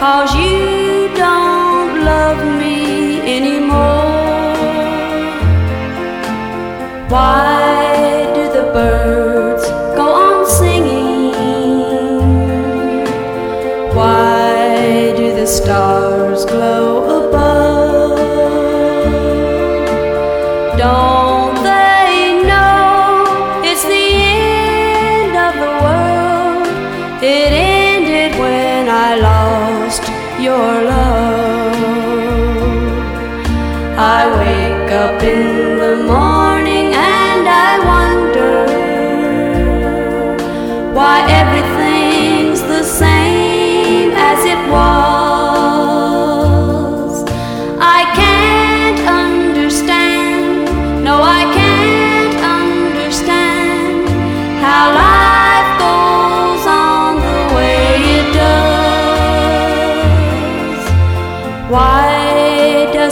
Cause you don't love me anymore. Why do the birds go on singing? Why do the stars glow above? Don't I lost your love. I wake up in the morning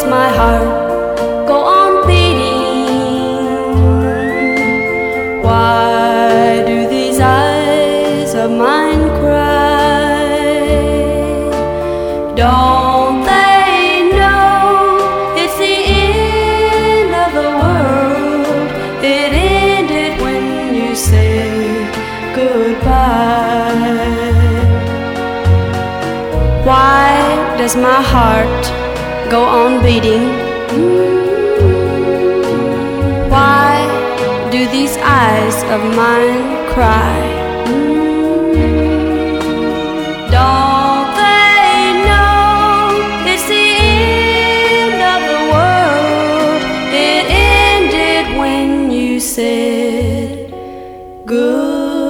my heart go on beating? Why do these eyes of mine cry? Don't they know it's the end of the world? It ended when you said goodbye. Why does my heart go on beating? Why do these eyes of mine cry? Don't they know it's the end of the world? It ended when you said goodbye.